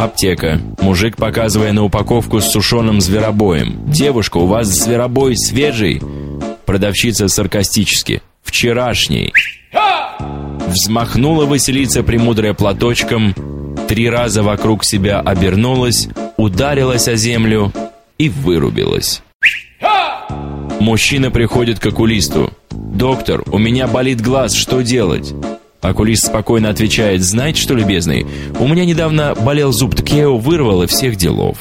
Аптека. Мужик, показывая на упаковку с сушеным зверобоем. «Девушка, у вас зверобой свежий?» Продавщица саркастически. «Вчерашний». Взмахнула Василиса премудрая платочком, три раза вокруг себя обернулась, ударилась о землю и вырубилась. Мужчина приходит к окулисту. «Доктор, у меня болит глаз, что делать?» Окулист спокойно отвечает, «Знаете что, любезный, у меня недавно болел зуб, так я его вырвал и всех делов».